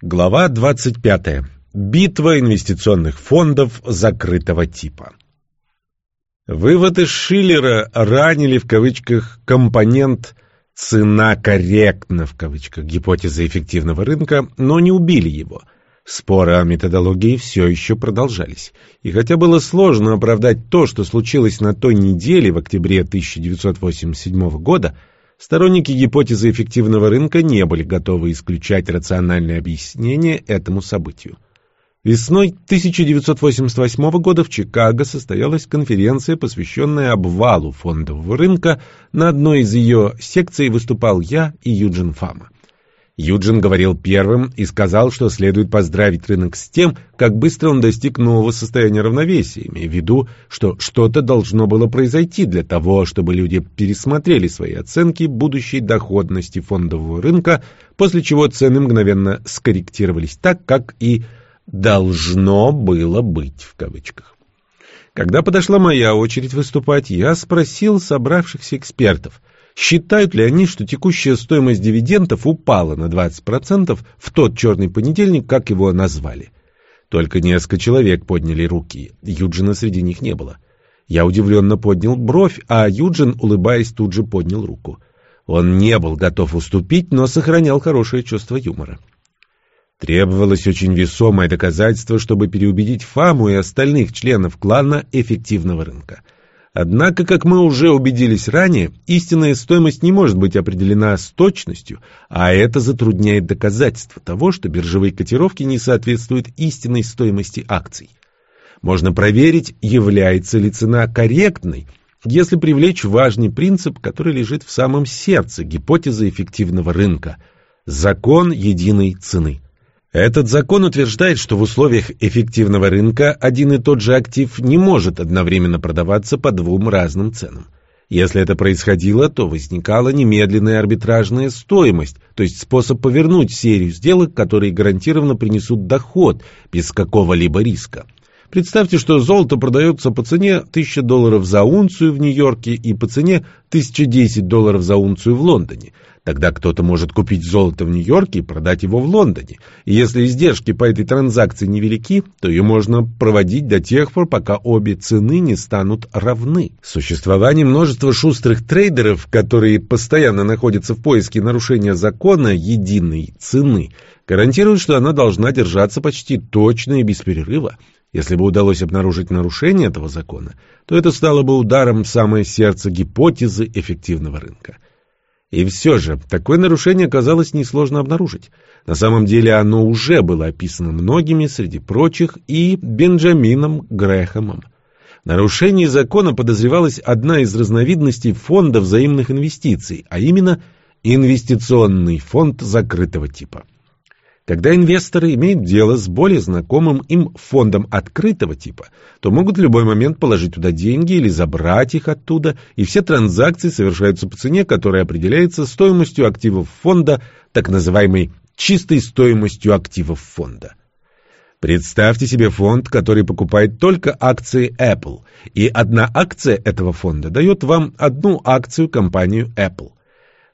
Глава 25. Битва инвестиционных фондов закрытого типа. Выводы Шиллера ранили в кавычках компонент «цена корректна» в кавычках гипотезы эффективного рынка, но не убили его. Споры о методологии все еще продолжались. И хотя было сложно оправдать то, что случилось на той неделе в октябре 1987 года, Сторонники гипотезы эффективного рынка не были готовы исключать рациональное объяснение этому событию. Весной 1988 года в Чикаго состоялась конференция, посвященная обвалу фондового рынка. На одной из ее секций выступал я и Юджин Фама. Юджин говорил первым и сказал, что следует поздравить рынок с тем, как быстро он достиг нового состояния равновесия, имея в виду, что что-то должно было произойти для того, чтобы люди пересмотрели свои оценки будущей доходности фондового рынка, после чего цены мгновенно скорректировались так, как и «должно было быть» в кавычках. Когда подошла моя очередь выступать, я спросил собравшихся экспертов – Считают ли они, что текущая стоимость дивидендов упала на 20% в тот черный понедельник, как его назвали? Только несколько человек подняли руки. Юджина среди них не было. Я удивленно поднял бровь, а Юджин, улыбаясь, тут же поднял руку. Он не был готов уступить, но сохранял хорошее чувство юмора. Требовалось очень весомое доказательство, чтобы переубедить Фаму и остальных членов клана эффективного рынка — Однако, как мы уже убедились ранее, истинная стоимость не может быть определена с точностью, а это затрудняет доказательство того, что биржевые котировки не соответствуют истинной стоимости акций. Можно проверить, является ли цена корректной, если привлечь важный принцип, который лежит в самом сердце гипотезы эффективного рынка – закон единой цены. Этот закон утверждает, что в условиях эффективного рынка один и тот же актив не может одновременно продаваться по двум разным ценам. Если это происходило, то возникала немедленная арбитражная стоимость, то есть способ повернуть серию сделок, которые гарантированно принесут доход без какого-либо риска. Представьте, что золото продается по цене 1000 долларов за унцию в Нью-Йорке и по цене 1010 долларов за унцию в Лондоне. Тогда кто-то может купить золото в Нью-Йорке и продать его в Лондоне. И если издержки по этой транзакции невелики, то ее можно проводить до тех пор, пока обе цены не станут равны. Существование множества шустрых трейдеров, которые постоянно находятся в поиске нарушения закона единой цены, гарантирует, что она должна держаться почти точно и без перерыва. Если бы удалось обнаружить нарушение этого закона, то это стало бы ударом в самое сердце гипотезы эффективного рынка. И все же, такое нарушение оказалось несложно обнаружить. На самом деле оно уже было описано многими, среди прочих, и Бенджамином Грэхэмом. В нарушении закона подозревалась одна из разновидностей фонда взаимных инвестиций, а именно инвестиционный фонд закрытого типа. Когда инвесторы имеют дело с более знакомым им фондом открытого типа, то могут в любой момент положить туда деньги или забрать их оттуда, и все транзакции совершаются по цене, которая определяется стоимостью активов фонда, так называемой чистой стоимостью активов фонда. Представьте себе фонд, который покупает только акции Apple, и одна акция этого фонда дает вам одну акцию компанию Apple.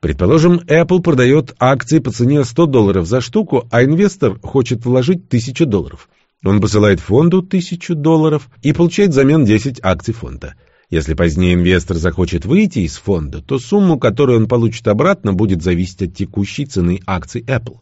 Предположим, Apple продает акции по цене 100 долларов за штуку, а инвестор хочет вложить 1000 долларов. Он посылает фонду 1000 долларов и получает взамен 10 акций фонда. Если позднее инвестор захочет выйти из фонда, то сумму, которую он получит обратно, будет зависеть от текущей цены акций Apple.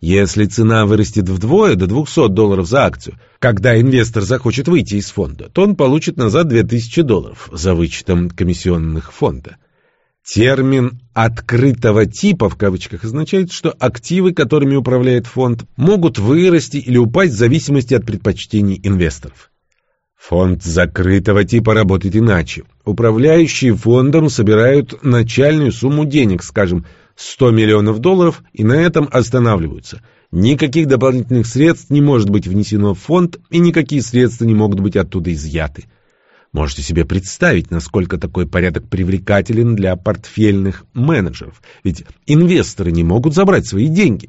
Если цена вырастет вдвое до 200 долларов за акцию, когда инвестор захочет выйти из фонда, то он получит назад 2000 долларов за вычетом комиссионных фонда. Термин «открытого типа» в кавычках означает, что активы, которыми управляет фонд, могут вырасти или упасть в зависимости от предпочтений инвесторов. Фонд закрытого типа работает иначе. Управляющие фондом собирают начальную сумму денег, скажем, 100 миллионов долларов, и на этом останавливаются. Никаких дополнительных средств не может быть внесено в фонд, и никакие средства не могут быть оттуда изъяты. Можете себе представить, насколько такой порядок привлекателен для портфельных менеджеров, ведь инвесторы не могут забрать свои деньги.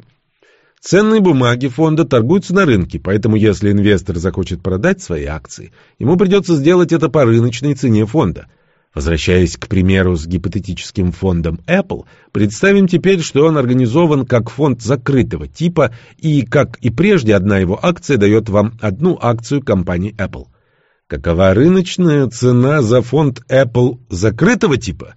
Ценные бумаги фонда торгуются на рынке, поэтому если инвестор захочет продать свои акции, ему придется сделать это по рыночной цене фонда. Возвращаясь к примеру с гипотетическим фондом Apple, представим теперь, что он организован как фонд закрытого типа, и, как и прежде, одна его акция дает вам одну акцию компании Apple. Какова рыночная цена за фонд Apple закрытого типа?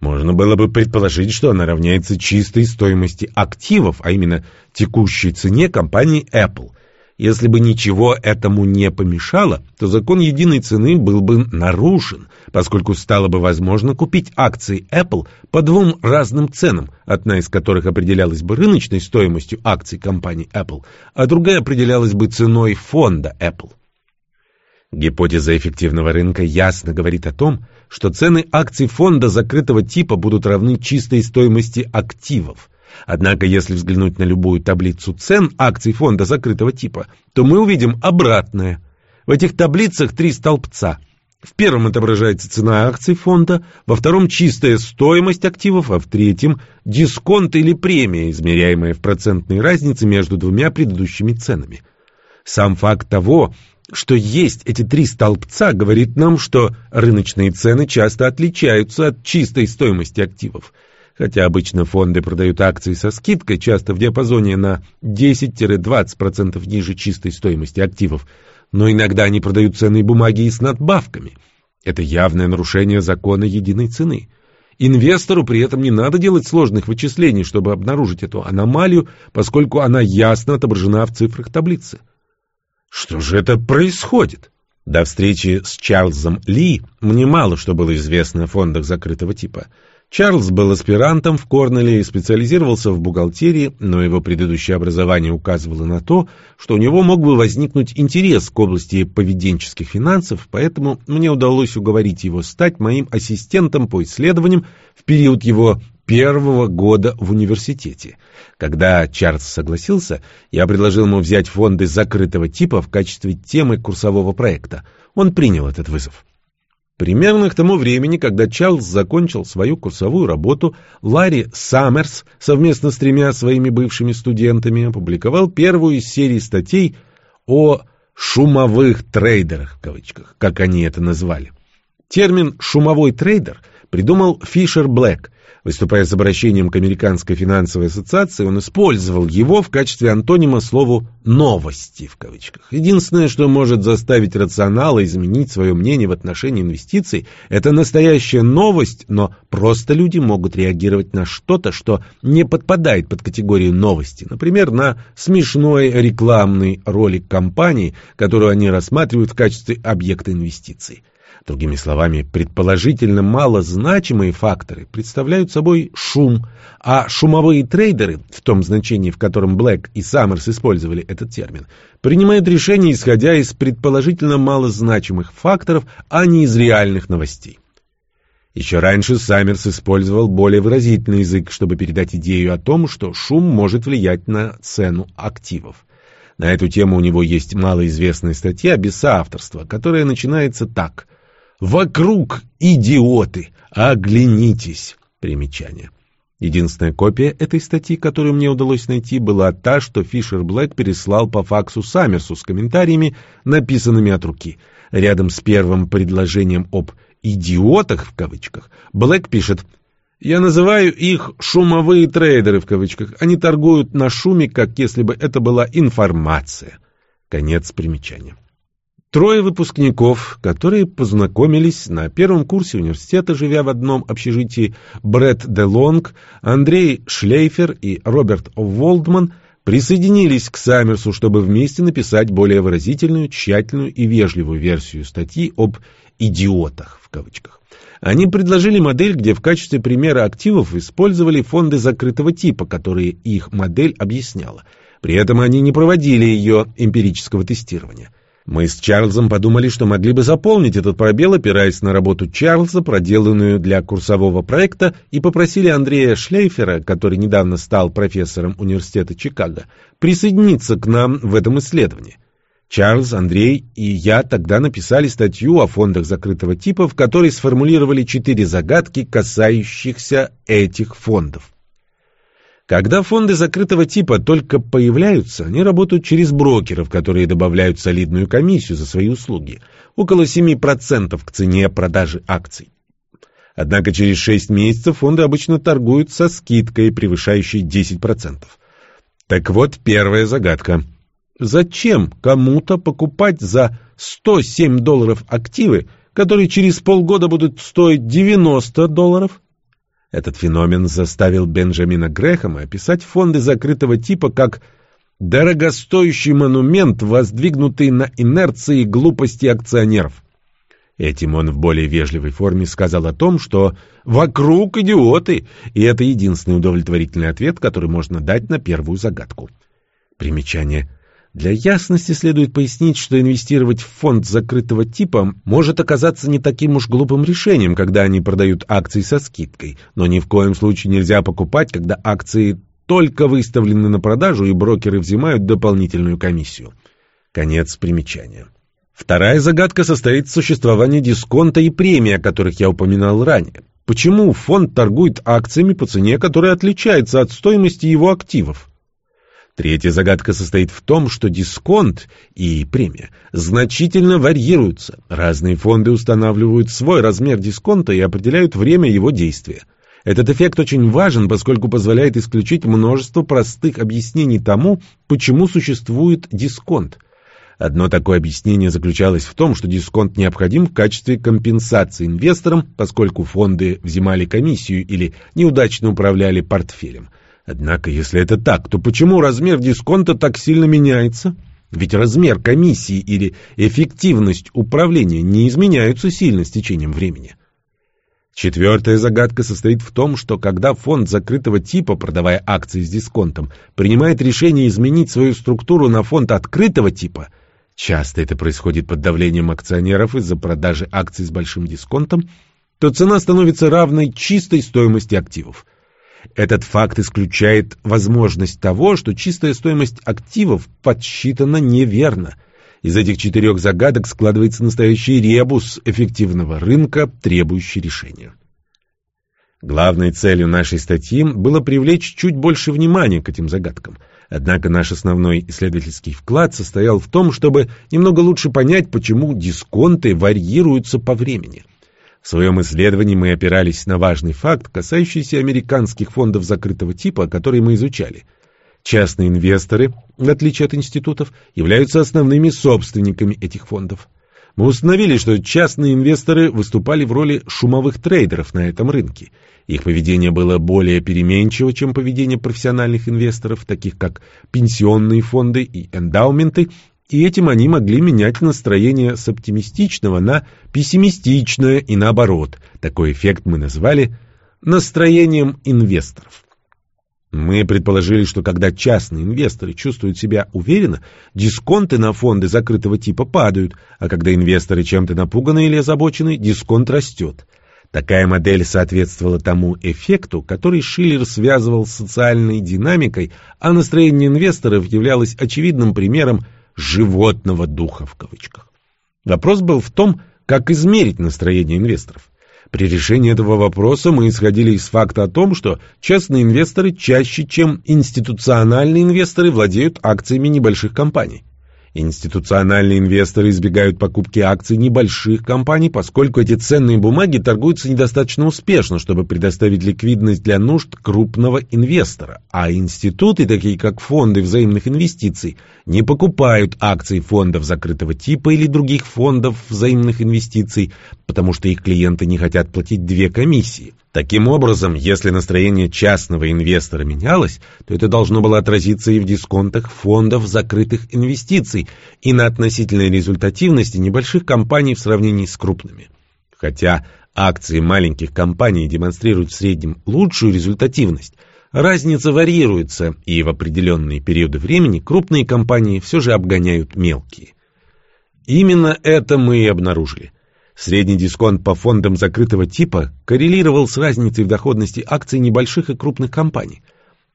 Можно было бы предположить, что она равняется чистой стоимости активов, а именно текущей цене компании Apple – если бы ничего этому не помешало, то закон единой цены был бы нарушен, поскольку стало бы возможно купить акции Apple по двум разным ценам, одна из которых определялась бы рыночной стоимостью акций компании Apple, а другая определялась бы ценой фонда Apple. Гипотеза эффективного рынка ясно говорит о том, что цены акций фонда закрытого типа будут равны чистой стоимости активов, Однако, если взглянуть на любую таблицу цен акций фонда закрытого типа, то мы увидим обратное. В этих таблицах три столбца. В первом отображается цена акций фонда, во втором чистая стоимость активов, а в третьем дисконт или премия, измеряемая в процентной разнице между двумя предыдущими ценами. Сам факт того, что есть эти три столбца, говорит нам, что рыночные цены часто отличаются от чистой стоимости активов. Хотя обычно фонды продают акции со скидкой, часто в диапазоне на 10-20% ниже чистой стоимости активов, но иногда они продают ценные бумаги и с надбавками. Это явное нарушение закона единой цены. Инвестору при этом не надо делать сложных вычислений, чтобы обнаружить эту аномалию, поскольку она ясно отображена в цифрах таблицы. Что же это происходит? До встречи с Чарльзом Ли мне мало что было известно о фондах закрытого типа – Чарльз был аспирантом в Корнеле и специализировался в бухгалтерии, но его предыдущее образование указывало на то, что у него мог бы возникнуть интерес к области поведенческих финансов, поэтому мне удалось уговорить его стать моим ассистентом по исследованиям в период его первого года в университете. Когда Чарльз согласился, я предложил ему взять фонды закрытого типа в качестве темы курсового проекта. Он принял этот вызов. Примерно к тому времени, когда Чарльз закончил свою курсовую работу, Ларри Саммерс совместно с тремя своими бывшими студентами опубликовал первую из серии статей о «шумовых трейдерах», в кавычках, как они это назвали. Термин «шумовой трейдер» придумал Фишер Блэк, Выступая с обращением к Американской финансовой ассоциации, он использовал его в качестве антонима слову «новости» в кавычках. Единственное, что может заставить рационала изменить свое мнение в отношении инвестиций, это настоящая новость, но просто люди могут реагировать на что-то, что не подпадает под категорию новости. Например, на смешной рекламный ролик компании, которую они рассматривают в качестве объекта инвестиций. Другими словами, предположительно малозначимые факторы представляют собой шум, а шумовые трейдеры, в том значении, в котором Блэк и Саммерс использовали этот термин, принимают решения, исходя из предположительно малозначимых факторов, а не из реальных новостей. Еще раньше Саммерс использовал более выразительный язык, чтобы передать идею о том, что шум может влиять на цену активов. На эту тему у него есть малоизвестная статья без соавторства, которая начинается так – Вокруг идиоты! Оглянитесь! Примечание. Единственная копия этой статьи, которую мне удалось найти, была та, что Фишер Блэк переслал по факсу Саммерсу с комментариями, написанными от руки. Рядом с первым предложением об «идиотах» в кавычках Блэк пишет «Я называю их «шумовые трейдеры» в кавычках. Они торгуют на шуме, как если бы это была информация». Конец примечания. Трое выпускников, которые познакомились на первом курсе университета, живя в одном общежитии, Брэд Де Лонг, Андрей Шлейфер и Роберт Волдман, присоединились к Саммерсу, чтобы вместе написать более выразительную, тщательную и вежливую версию статьи об «идиотах» в кавычках. Они предложили модель, где в качестве примера активов использовали фонды закрытого типа, которые их модель объясняла. При этом они не проводили ее эмпирического тестирования. Мы с Чарльзом подумали, что могли бы заполнить этот пробел, опираясь на работу Чарльза, проделанную для курсового проекта, и попросили Андрея Шлейфера, который недавно стал профессором университета Чикаго, присоединиться к нам в этом исследовании. Чарльз, Андрей и я тогда написали статью о фондах закрытого типа, в которой сформулировали четыре загадки, касающихся этих фондов. Когда фонды закрытого типа только появляются, они работают через брокеров, которые добавляют солидную комиссию за свои услуги, около 7% к цене продажи акций. Однако через 6 месяцев фонды обычно торгуют со скидкой, превышающей 10%. Так вот первая загадка. Зачем кому-то покупать за 107 долларов активы, которые через полгода будут стоить 90 долларов? Этот феномен заставил Бенджамина Грэхэма описать фонды закрытого типа как «дорогостоящий монумент, воздвигнутый на инерции глупости акционеров». Этим он в более вежливой форме сказал о том, что «вокруг идиоты», и это единственный удовлетворительный ответ, который можно дать на первую загадку. Примечание – для ясности следует пояснить, что инвестировать в фонд закрытого типа может оказаться не таким уж глупым решением, когда они продают акции со скидкой, но ни в коем случае нельзя покупать, когда акции только выставлены на продажу и брокеры взимают дополнительную комиссию. Конец примечания. Вторая загадка состоит в существовании дисконта и премии, о которых я упоминал ранее. Почему фонд торгует акциями по цене, которая отличается от стоимости его активов? Третья загадка состоит в том, что дисконт и премия значительно варьируются. Разные фонды устанавливают свой размер дисконта и определяют время его действия. Этот эффект очень важен, поскольку позволяет исключить множество простых объяснений тому, почему существует дисконт. Одно такое объяснение заключалось в том, что дисконт необходим в качестве компенсации инвесторам, поскольку фонды взимали комиссию или неудачно управляли портфелем – Однако, если это так, то почему размер дисконта так сильно меняется? Ведь размер комиссии или эффективность управления не изменяются сильно с течением времени. Четвертая загадка состоит в том, что когда фонд закрытого типа, продавая акции с дисконтом, принимает решение изменить свою структуру на фонд открытого типа, часто это происходит под давлением акционеров из-за продажи акций с большим дисконтом, то цена становится равной чистой стоимости активов. Этот факт исключает возможность того, что чистая стоимость активов подсчитана неверно. Из этих четырех загадок складывается настоящий ребус эффективного рынка, требующий решения. Главной целью нашей статьи было привлечь чуть больше внимания к этим загадкам. Однако наш основной исследовательский вклад состоял в том, чтобы немного лучше понять, почему дисконты варьируются по времени – в своем исследовании мы опирались на важный факт, касающийся американских фондов закрытого типа, которые мы изучали. Частные инвесторы, в отличие от институтов, являются основными собственниками этих фондов. Мы установили, что частные инвесторы выступали в роли шумовых трейдеров на этом рынке. Их поведение было более переменчиво, чем поведение профессиональных инвесторов, таких как пенсионные фонды и эндаументы, и этим они могли менять настроение с оптимистичного на пессимистичное и наоборот. Такой эффект мы назвали настроением инвесторов. Мы предположили, что когда частные инвесторы чувствуют себя уверенно, дисконты на фонды закрытого типа падают, а когда инвесторы чем-то напуганы или озабочены, дисконт растет. Такая модель соответствовала тому эффекту, который Шиллер связывал с социальной динамикой, а настроение инвесторов являлось очевидным примером «животного духа» в кавычках. Вопрос был в том, как измерить настроение инвесторов. При решении этого вопроса мы исходили из факта о том, что частные инвесторы чаще, чем институциональные инвесторы, владеют акциями небольших компаний. Институциональные инвесторы избегают покупки акций небольших компаний, поскольку эти ценные бумаги торгуются недостаточно успешно, чтобы предоставить ликвидность для нужд крупного инвестора. А институты, такие как фонды взаимных инвестиций, не покупают акции фондов закрытого типа или других фондов взаимных инвестиций, потому что их клиенты не хотят платить две комиссии. Таким образом, если настроение частного инвестора менялось, то это должно было отразиться и в дисконтах фондов закрытых инвестиций, и на относительной результативности небольших компаний в сравнении с крупными. Хотя акции маленьких компаний демонстрируют в среднем лучшую результативность, разница варьируется, и в определенные периоды времени крупные компании все же обгоняют мелкие. Именно это мы и обнаружили – Средний дисконт по фондам закрытого типа коррелировал с разницей в доходности акций небольших и крупных компаний.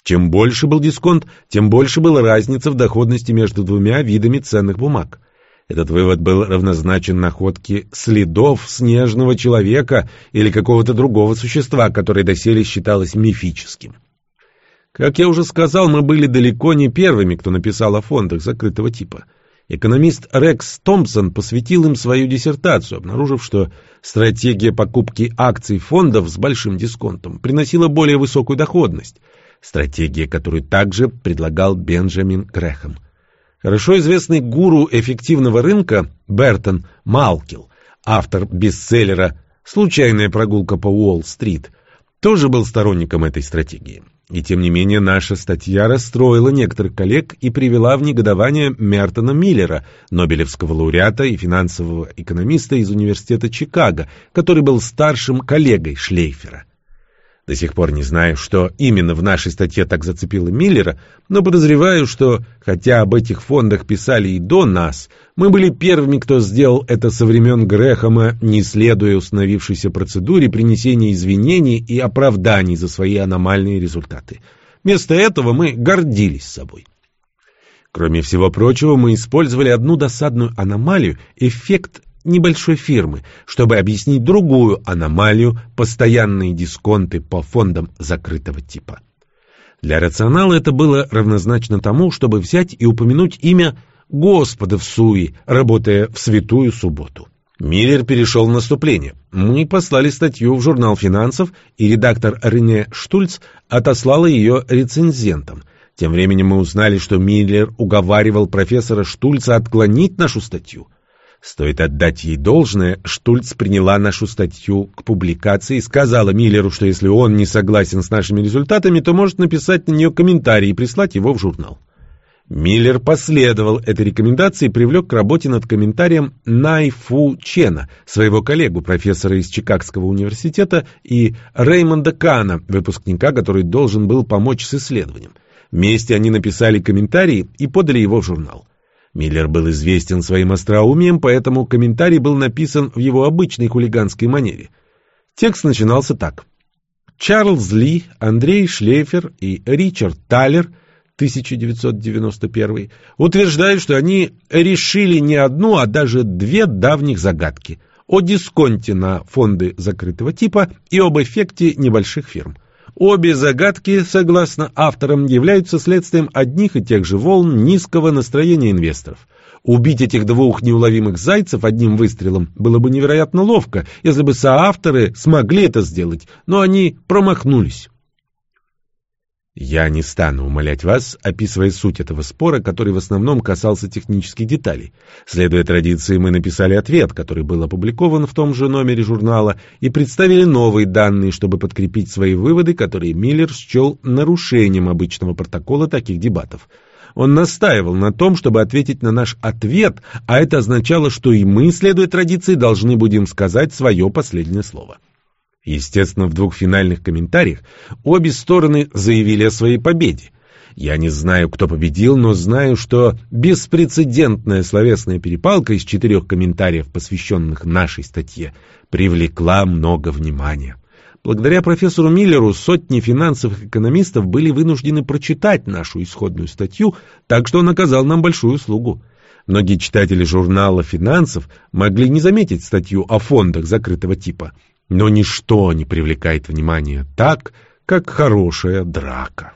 Чем больше был дисконт, тем больше была разница в доходности между двумя видами ценных бумаг. Этот вывод был равнозначен находке следов снежного человека или какого-то другого существа, которое доселе считалось мифическим. Как я уже сказал, мы были далеко не первыми, кто написал о фондах закрытого типа – Экономист Рекс Томпсон посвятил им свою диссертацию, обнаружив, что стратегия покупки акций фондов с большим дисконтом приносила более высокую доходность. Стратегия, которую также предлагал Бенджамин Грэхэм. Хорошо известный гуру эффективного рынка Бертон Малкил, автор бестселлера «Случайная прогулка по Уолл-стрит», тоже был сторонником этой стратегии. И тем не менее наша статья расстроила некоторых коллег и привела в негодование Мертона Миллера, Нобелевского лауреата и финансового экономиста из Университета Чикаго, который был старшим коллегой Шлейфера. До сих пор не знаю, что именно в нашей статье так зацепило Миллера, но подозреваю, что, хотя об этих фондах писали и до нас, мы были первыми, кто сделал это со времен Грэхэма, не следуя установившейся процедуре принесения извинений и оправданий за свои аномальные результаты. Вместо этого мы гордились собой. Кроме всего прочего, мы использовали одну досадную аномалию – эффект небольшой фирмы, чтобы объяснить другую аномалию – постоянные дисконты по фондам закрытого типа. Для рационала это было равнозначно тому, чтобы взять и упомянуть имя Господа в Суи, работая в святую субботу. Миллер перешел в наступление. Мы послали статью в журнал финансов, и редактор Рене Штульц отослала ее рецензентам. Тем временем мы узнали, что Миллер уговаривал профессора Штульца отклонить нашу статью. Стоит отдать ей должное, Штульц приняла нашу статью к публикации и сказала Миллеру, что если он не согласен с нашими результатами, то может написать на нее комментарий и прислать его в журнал. Миллер последовал этой рекомендации и привлек к работе над комментарием Найфу Чена, своего коллегу, профессора из Чикагского университета, и Реймонда Кана, выпускника, который должен был помочь с исследованием. Вместе они написали комментарий и подали его в журнал. Миллер был известен своим остроумием, поэтому комментарий был написан в его обычной хулиганской манере. Текст начинался так. Чарльз Ли, Андрей Шлейфер и Ричард Талер 1991 утверждают, что они решили не одну, а даже две давних загадки о дисконте на фонды закрытого типа и об эффекте небольших фирм. Обе загадки, согласно авторам, являются следствием одних и тех же волн низкого настроения инвесторов. Убить этих двух неуловимых зайцев одним выстрелом было бы невероятно ловко, если бы соавторы смогли это сделать, но они промахнулись. Я не стану умолять вас, описывая суть этого спора, который в основном касался технических деталей. Следуя традиции, мы написали ответ, который был опубликован в том же номере журнала, и представили новые данные, чтобы подкрепить свои выводы, которые Миллер счел нарушением обычного протокола таких дебатов. Он настаивал на том, чтобы ответить на наш ответ, а это означало, что и мы, следуя традиции, должны будем сказать свое последнее слово. Естественно, в двух финальных комментариях обе стороны заявили о своей победе. Я не знаю, кто победил, но знаю, что беспрецедентная словесная перепалка из четырех комментариев, посвященных нашей статье, привлекла много внимания. Благодаря профессору Миллеру сотни финансовых экономистов были вынуждены прочитать нашу исходную статью, так что он оказал нам большую услугу. Многие читатели журнала финансов могли не заметить статью о фондах закрытого типа – но ничто не привлекает внимания так, как хорошая драка.